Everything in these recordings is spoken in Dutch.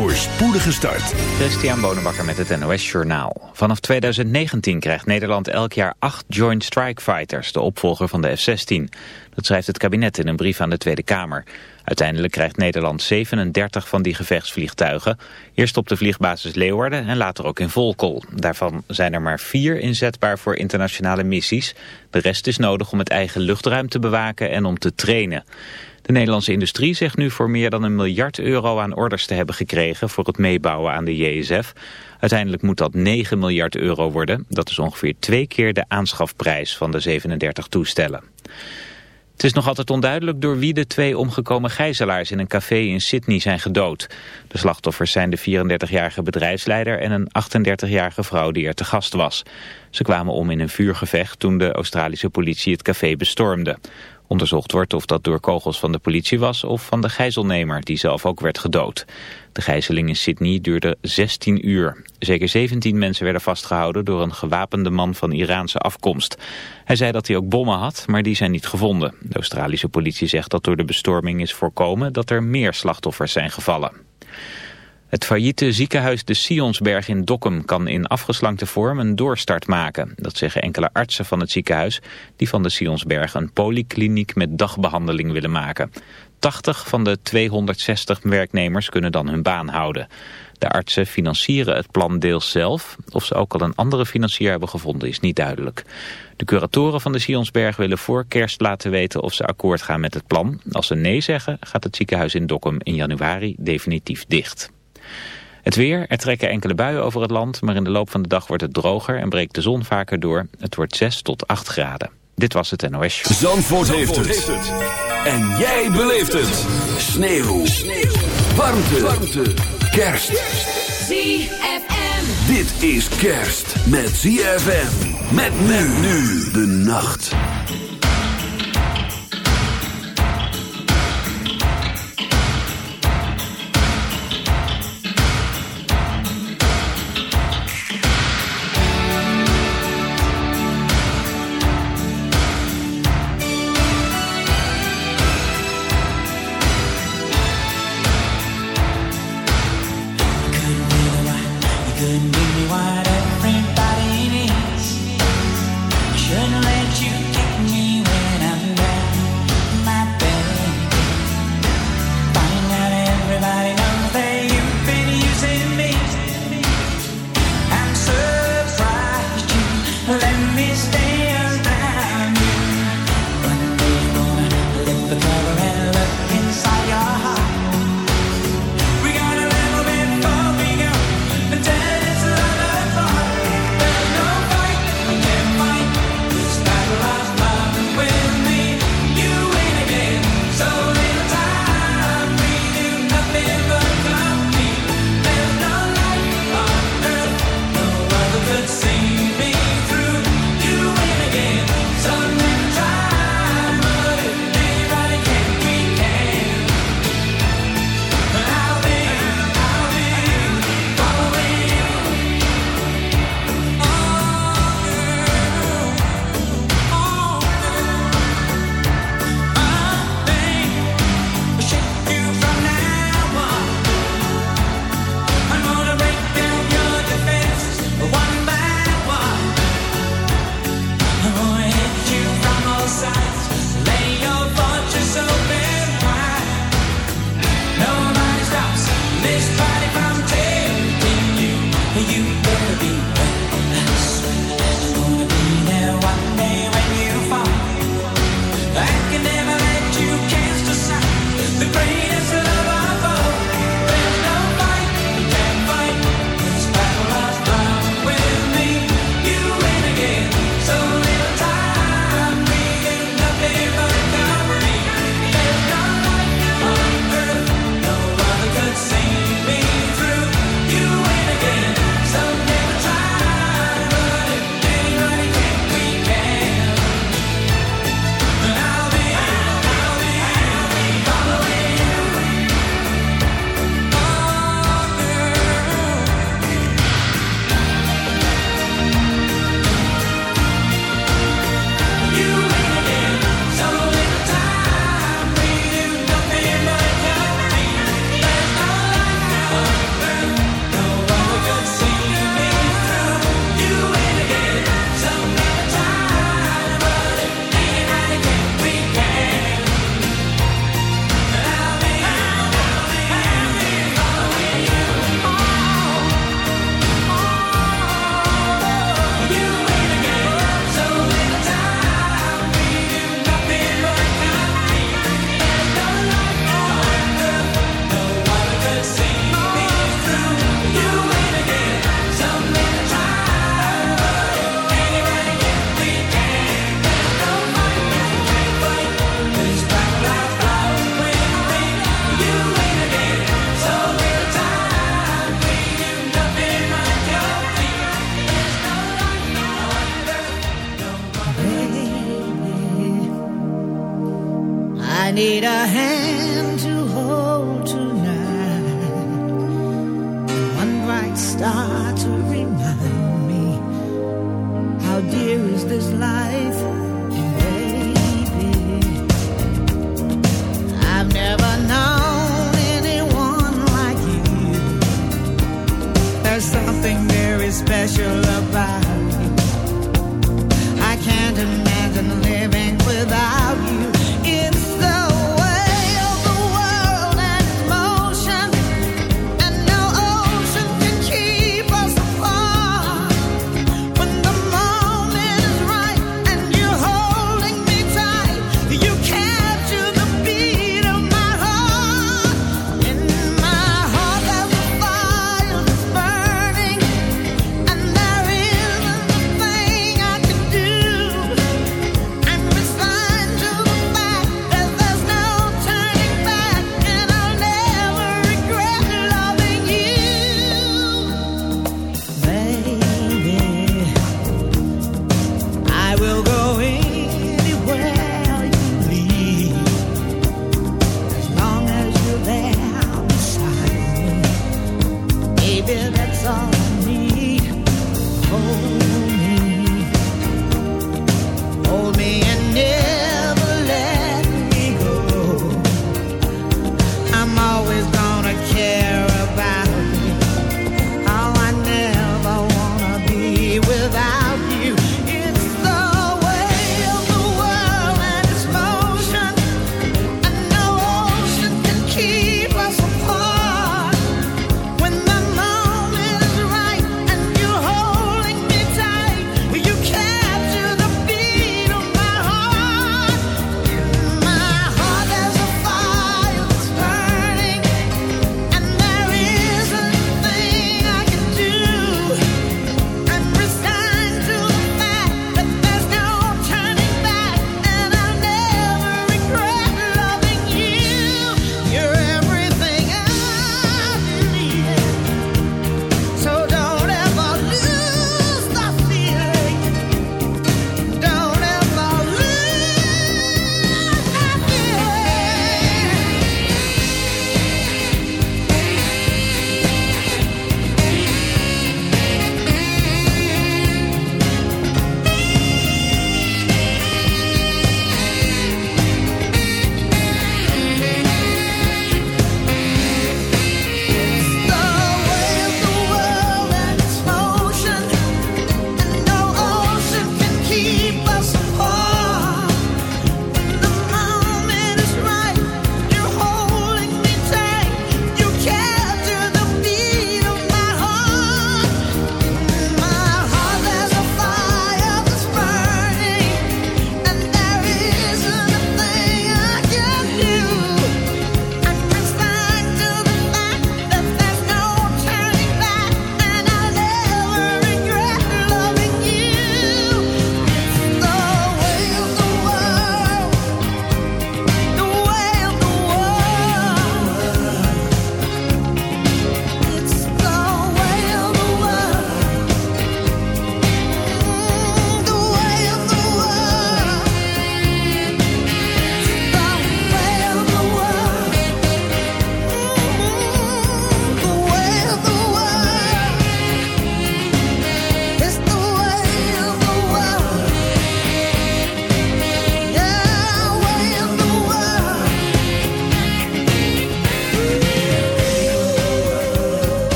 voor spoedige start. Christian Bonenbakker met het NOS Journaal. Vanaf 2019 krijgt Nederland elk jaar acht Joint Strike Fighters, de opvolger van de F-16. Dat schrijft het kabinet in een brief aan de Tweede Kamer. Uiteindelijk krijgt Nederland 37 van die gevechtsvliegtuigen. Eerst op de vliegbasis Leeuwarden en later ook in Volkel. Daarvan zijn er maar vier inzetbaar voor internationale missies. De rest is nodig om het eigen luchtruim te bewaken en om te trainen. De Nederlandse industrie zegt nu voor meer dan een miljard euro aan orders te hebben gekregen voor het meebouwen aan de JSF. Uiteindelijk moet dat 9 miljard euro worden. Dat is ongeveer twee keer de aanschafprijs van de 37 toestellen. Het is nog altijd onduidelijk door wie de twee omgekomen gijzelaars in een café in Sydney zijn gedood. De slachtoffers zijn de 34-jarige bedrijfsleider en een 38-jarige vrouw die er te gast was. Ze kwamen om in een vuurgevecht toen de Australische politie het café bestormde. Onderzocht wordt of dat door kogels van de politie was of van de gijzelnemer die zelf ook werd gedood. De gijzeling in Sydney duurde 16 uur. Zeker 17 mensen werden vastgehouden door een gewapende man van Iraanse afkomst. Hij zei dat hij ook bommen had, maar die zijn niet gevonden. De Australische politie zegt dat door de bestorming is voorkomen dat er meer slachtoffers zijn gevallen. Het failliete ziekenhuis de Sionsberg in Dokkum kan in afgeslankte vorm een doorstart maken. Dat zeggen enkele artsen van het ziekenhuis die van de Sionsberg een polykliniek met dagbehandeling willen maken. 80 van de 260 werknemers kunnen dan hun baan houden. De artsen financieren het plan deels zelf. Of ze ook al een andere financier hebben gevonden is niet duidelijk. De curatoren van de Sionsberg willen voor kerst laten weten of ze akkoord gaan met het plan. Als ze nee zeggen gaat het ziekenhuis in Dokkum in januari definitief dicht. Het weer, er trekken enkele buien over het land, maar in de loop van de dag wordt het droger en breekt de zon vaker door. Het wordt 6 tot 8 graden. Dit was het NOS Show. Zandvoort, heeft, het. En jij beleeft het. Sneeuw. Sneeuw. Warmte. Warmte. Kerst. ZFM. Dit is kerst met ZFM. Met men nu de nacht.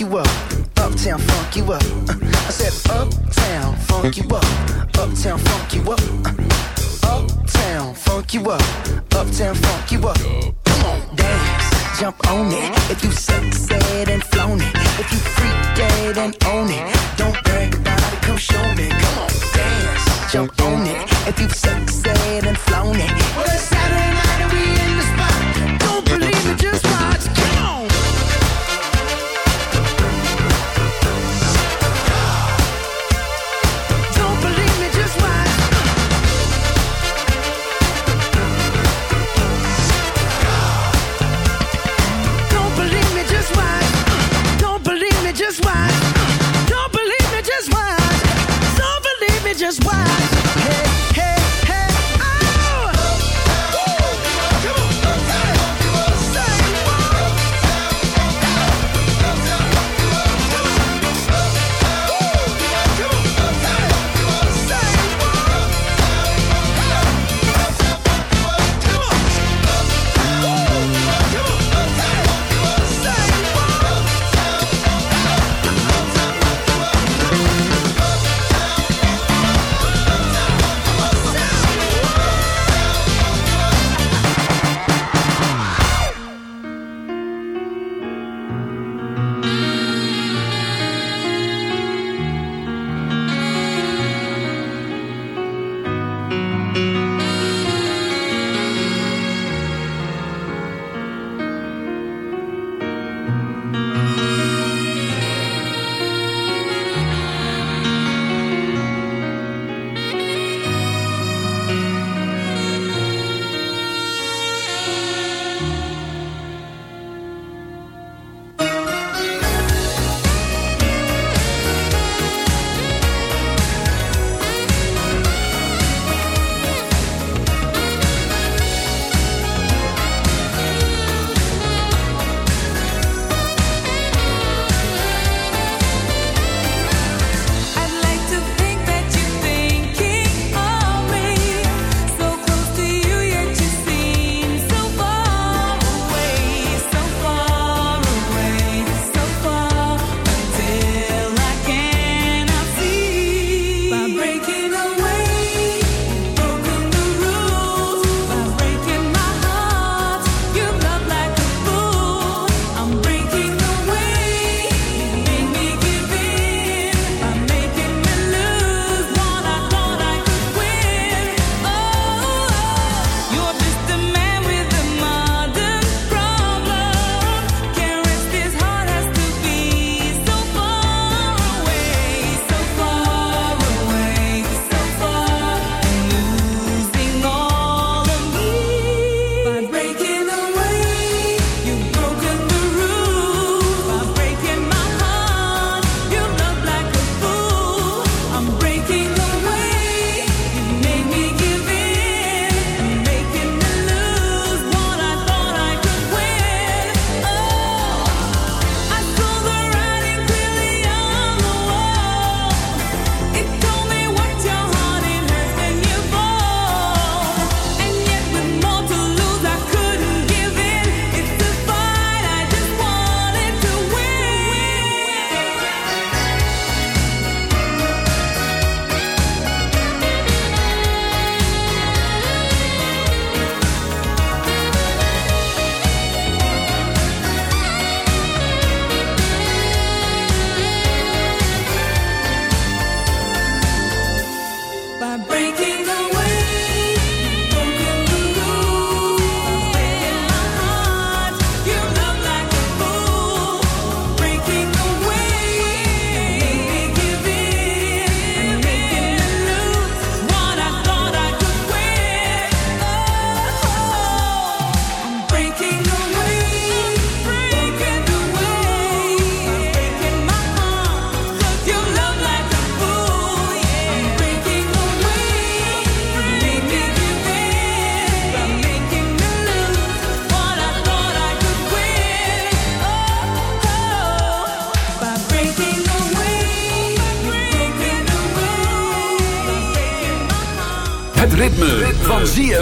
you up, uptown funk you up. Uh, I said uptown funk you up, uptown funk you up, uh, uptown funk you up, uptown funk you up. Come on, dance, jump on it. If you sexed and flown it, if you freak dead and own it, don't brag about it, come show me. Come on, dance, jump on it. If you sexed and flown it, well it's Saturday night and we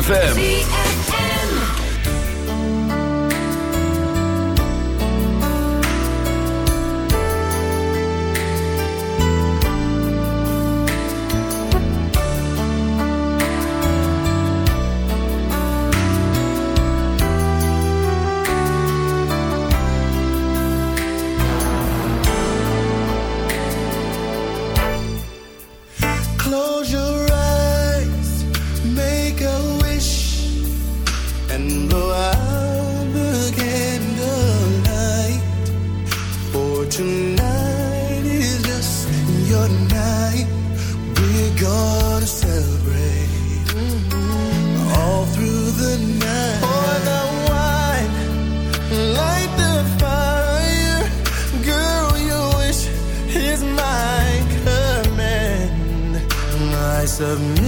ZFM. Submit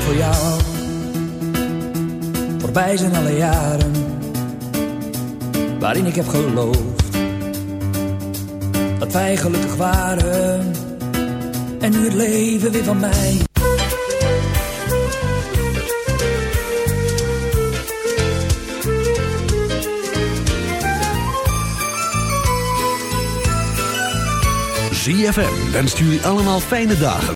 Voor jou. Voorbij zijn alle jaren waarin ik heb geloofd dat wij gelukkig waren. En nu het leven weer van mij. ZFM wenst jullie allemaal fijne dagen.